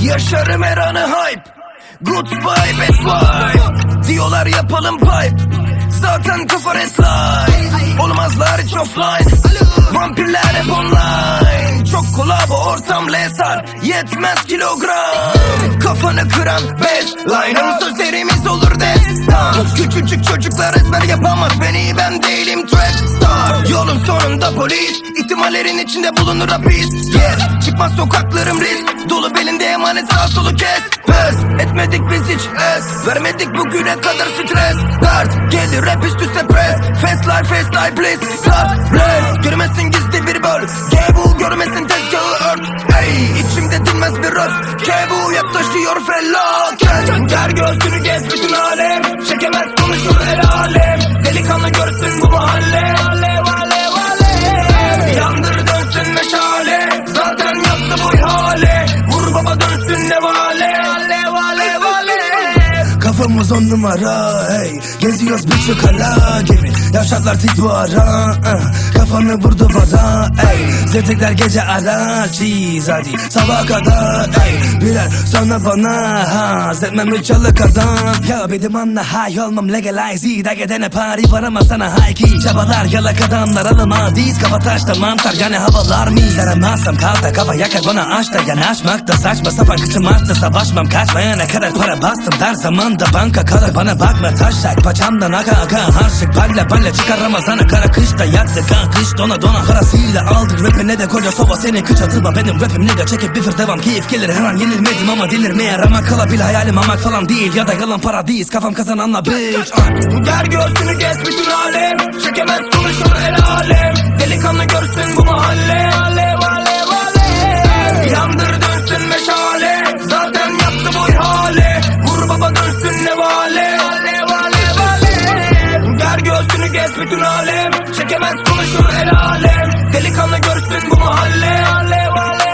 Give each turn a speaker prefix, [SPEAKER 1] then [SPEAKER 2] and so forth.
[SPEAKER 1] Yaşarım her anı hype. Good vibe bad vibe Diyorlar yapalım pipe. Zaten kafa red Olmazlar hiç offline. Vampirler hep online Çok kolabo ortam lesar Yetmez kilogram. Kafanı kıran baseline Sözlerimiz olur destan. Küçücük çocuklar ezber yapamaz Beni ben değilim track star. Yolun sonunda polis İhtimallerin içinde bulunur hapis. Yes Çıkmaz sokaklarım risk. Dolu belinde emanet sağ solu kes. Pes etmedik biz hiç es. Vermedik bugüne kadar stres. Dert gelir rap üst üste press Fast life fast life please. God bless. Görmesin gizli bir böl Kebu görmesin tezgahı ört. Hey içimde dinmez bir röf Kebu yaklaşıyor felaket. Ger göğsünü gez bütün alem. Çekemez konuşur el alem. Delikanlı görsün bu mahalle. Alev alev alev. Yandır dönsün meşale. Zaten yaptı bu ihale. Vur baba dönsün ne vale Alev alev alev.
[SPEAKER 2] Kafamız on numara hey Geziyoruz birçok hala gibi. Yavşaklar tit duvara uh, Kafanı vur duvara ey Zetekler gece ara Cheese hadi. Sabah kadar ey Birer sonra bana ha Zetmem rıçalık adam Ya benim anla hay olmam legalize. İyi gidene pari var ama sana key Çabalar yalak adamlar alıma diz Kafa taşta mantar yani havalar mı? Yaramazsam kalta kafa yakar bana aç da Yanaşmak da saçma. Sapan kıçım arttı Savaşmam kaçmayana kadar para bastım. Dar zamanda banka kalır bana bakma. Taşak Paçamdan aka aka. Harçlık Balle balle çıkar Ramazan'a kara kışta yattı kan Kış dona dona. Parasıyla aldık ne de koca soba senin kıç atıla Benim rapim nigga çekip bifir devam. Keyif gelir her an yenilmedim ama delirmeye ramak kalabil Hayalim amak falan değil. Ya da yalan para değil Kafam kazananla bitch.
[SPEAKER 1] Ger göğsünü gez bütün alem. Çekemez konuşur el alem. Delikanlı görsün bu mahalle. Alev alev alev Yandır dönsün meşale. Zaten yaptı bu ihale. Vur baba dönsün nevale. Alev alev alev Ger göğsünü gez bütün alem. Çekemez konuşur el alem. Delikanlı görsün bu mahalle. Alev alev